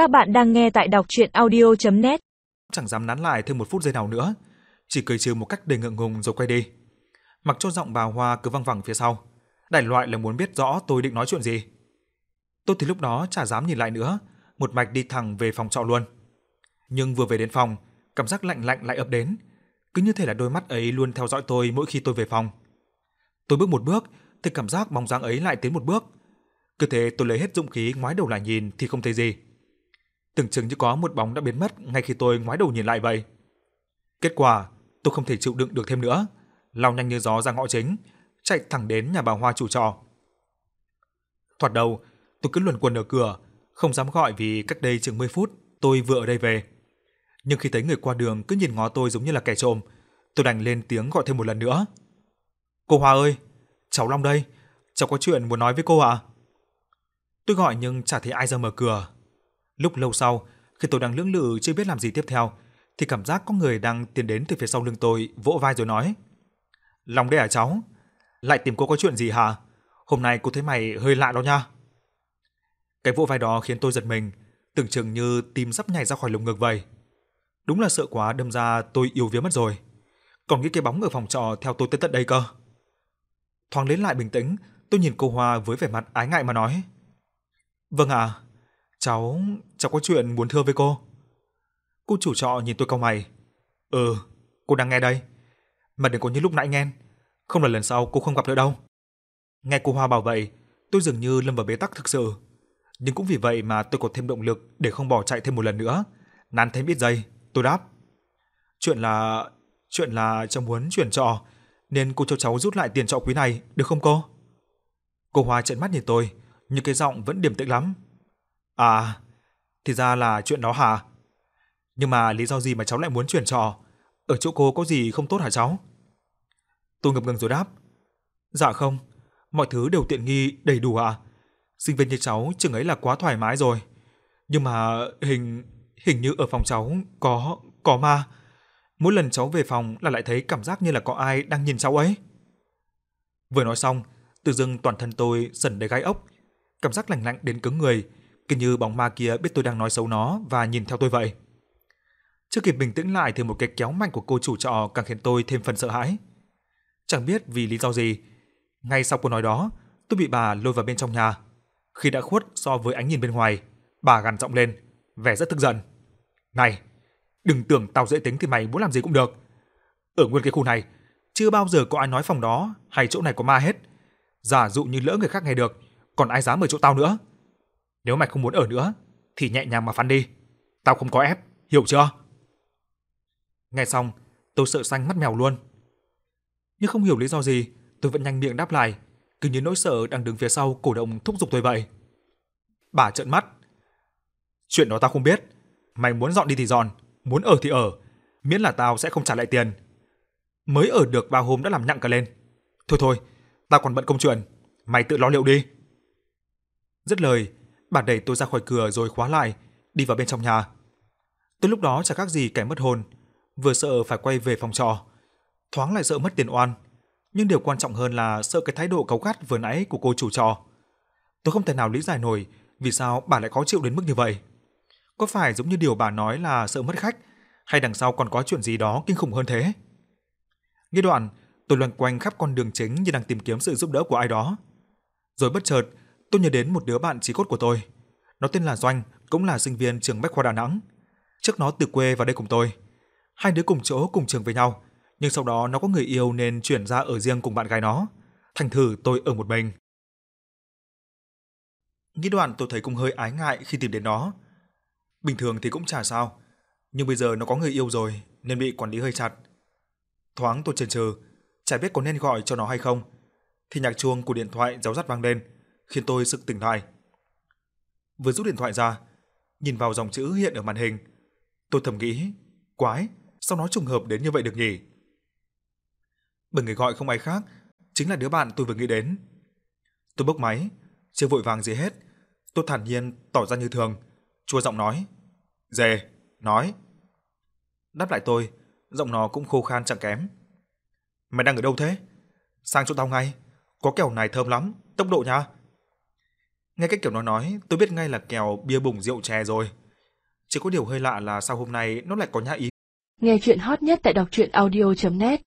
Các bạn đang nghe tại đọc chuyện audio.net Chẳng dám nán lại thêm một phút giây nào nữa, chỉ cười trừ một cách đầy ngượng ngùng rồi quay đi. Mặc cho giọng bà Hoa cứ văng vẳng phía sau, đại loại là muốn biết rõ tôi định nói chuyện gì. Tôi thì lúc đó chả dám nhìn lại nữa, một mạch đi thẳng về phòng trọ luôn. Nhưng vừa về đến phòng, cảm giác lạnh lạnh lại ập đến, cứ như thể là đôi mắt ấy luôn theo dõi tôi mỗi khi tôi về phòng. Tôi bước một bước, thì cảm giác bóng dáng ấy lại tiến một bước. Cứ thế tôi lấy hết dũng khí ngoái đầu lại nhìn thì không thấy gì. Tưởng chừng như có một bóng đã biến mất ngay khi tôi ngoái đầu nhìn lại vậy. Kết quả, tôi không thể chịu đựng được thêm nữa, lao nhanh như gió ra ngõ chính, chạy thẳng đến nhà bà Hoa chủ trọ. Thoạt đầu, tôi cứ luẩn quẩn ở cửa, không dám gọi vì cách đây chừng 10 phút tôi vừa ở đây về. Nhưng khi thấy người qua đường cứ nhìn ngó tôi giống như là kẻ trộm, tôi đành lên tiếng gọi thêm một lần nữa. "Cô Hoa ơi, cháu Long đây, cháu có chuyện muốn nói với cô ạ." Tôi gọi nhưng chả thấy ai ra mở cửa. Lúc lâu sau, khi tôi đang lưỡng lự chưa biết làm gì tiếp theo, thì cảm giác có người đang tiến đến từ phía sau lưng tôi, vỗ vai rồi nói: lòng đây à cháu? Lại tìm cô có chuyện gì hả? Hôm nay cô thấy mày hơi lạ đó nha." Cái vỗ vai đó khiến tôi giật mình, tưởng chừng như tim sắp nhảy ra khỏi lồng ngực vậy. Đúng là sợ quá đâm ra tôi yếu vía mất rồi. Còn nghĩ cái bóng ở phòng trọ theo tôi tới tận đây cơ. Thoáng lấy lại bình tĩnh, tôi nhìn cô Hoa với vẻ mặt ái ngại mà nói: "Vâng ạ, cháu cháu có chuyện muốn thưa với cô." Cô chủ trọ nhìn tôi cau mày. "Ừ, cô đang nghe đây. Mà đừng có như lúc nãy nghe, không là lần sau cô không gặp nữa đâu." Nghe cô Hoa bảo vậy, tôi dường như lâm vào bế tắc thực sự. Nhưng cũng vì vậy mà tôi có thêm động lực để không bỏ chạy thêm một lần nữa. Nán thêm ít giây, tôi đáp. Chuyện là chuyện là cháu muốn chuyển trọ nên cô cho cháu rút lại tiền trọ quý này, được không cô? Cô Hoa trợn mắt nhìn tôi, nhưng cái giọng vẫn điềm tĩnh lắm. À, thì ra là chuyện đó hả? Nhưng mà lý do gì mà cháu lại muốn chuyển trọ? Ở chỗ cô có gì không tốt hả cháu? Tôi ngập ngừng rồi đáp. Dạ không, mọi thứ đều tiện nghi, đầy đủ ạ. Sinh viên như cháu chừng ấy là quá thoải mái rồi. Nhưng mà hình hình như ở phòng cháu có có ma. Mỗi lần cháu về phòng là lại thấy cảm giác như là có ai đang nhìn cháu ấy. Vừa nói xong, tự dưng toàn thân tôi sần đầy gai ốc, cảm giác lạnh lạnh đến cứng người, cứ như bóng ma kia biết tôi đang nói xấu nó và nhìn theo tôi vậy. Chưa kịp bình tĩnh lại thì một cái kéo mạnh của cô chủ trọ càng khiến tôi thêm phần sợ hãi. Chẳng biết vì lý do gì, ngay sau câu nói đó, tôi bị bà lôi vào bên trong nhà. Khi đã khuất so với ánh nhìn bên ngoài, bà gằn giọng lên, vẻ rất tức giận. "Này, đừng tưởng tao dễ tính thì mày muốn làm gì cũng được. Ở nguyên cái khu này, chưa bao giờ có ai nói phòng đó hay chỗ này có ma hết. Giả dụ như lỡ người khác nghe được, còn ai dám ở chỗ tao nữa. Nếu mày không muốn ở nữa, thì nhẹ nhàng mà phán đi. Tao không có ép, hiểu chưa?" Nghe xong, tôi sợ xanh mắt mèo luôn. Nhưng không hiểu lý do gì, tôi vẫn nhanh miệng đáp lại, cứ như nỗi sợ đang đứng phía sau cổ động thúc giục tôi vậy. Bà trợn mắt. Chuyện đó tao không biết, mày muốn dọn đi thì dọn, muốn ở thì ở, miễn là tao sẽ không trả lại tiền. Mới ở được bao hôm đã làm nặng cả lên. Thôi thôi, tao còn bận công chuyện, mày tự lo liệu đi. Dứt lời, bà đẩy tôi ra khỏi cửa rồi khóa lại, đi vào bên trong nhà. Tôi lúc đó chẳng khác gì kẻ mất hồn, vừa sợ phải quay về phòng trọ, thoáng lại sợ mất tiền oan, nhưng điều quan trọng hơn là sợ cái thái độ cáu gắt vừa nãy của cô chủ trọ. Tôi không thể nào lý giải nổi vì sao bà lại khó chịu đến mức như vậy. Có phải giống như điều bà nói là sợ mất khách, hay đằng sau còn có chuyện gì đó kinh khủng hơn thế? Nghe đoạn, tôi loanh quanh khắp con đường chính như đang tìm kiếm sự giúp đỡ của ai đó. Rồi bất chợt, tôi nhớ đến một đứa bạn chí cốt của tôi. Nó tên là Doanh, cũng là sinh viên trường Bách khoa Đà Nẵng. Trước nó từ quê vào đây cùng tôi. Hai đứa cùng chỗ cùng trường với nhau, nhưng sau đó nó có người yêu nên chuyển ra ở riêng cùng bạn gái nó. Thành thử tôi ở một mình. Nghĩ đoạn tôi thấy cũng hơi ái ngại khi tìm đến nó. Bình thường thì cũng chả sao, nhưng bây giờ nó có người yêu rồi nên bị quản lý hơi chặt. Thoáng tôi chần chừ, chả biết có nên gọi cho nó hay không, thì nhạc chuông của điện thoại réo rắt vang lên, khiến tôi sực tỉnh lại. Vừa rút điện thoại ra, nhìn vào dòng chữ hiện ở màn hình, tôi thầm nghĩ, quái, sao nó trùng hợp đến như vậy được nhỉ? Bởi người gọi không ai khác, chính là đứa bạn tôi vừa nghĩ đến. Tôi bốc máy, chưa vội vàng gì hết, tôi thản nhiên tỏ ra như thường, chua giọng nói: "Dề, nói." Đáp lại tôi, giọng nó cũng khô khan chẳng kém. "Mày đang ở đâu thế? Sang chỗ tao ngay, có kẹo này thơm lắm, tốc độ nha." Nghe cái kiểu nó nói, tôi biết ngay là kèo bia bùng rượu chè rồi. Chỉ có điều hơi lạ là sau hôm nay nó lại có nhã ý. Nghe chuyện hot nhất tại đọc truyện audio.net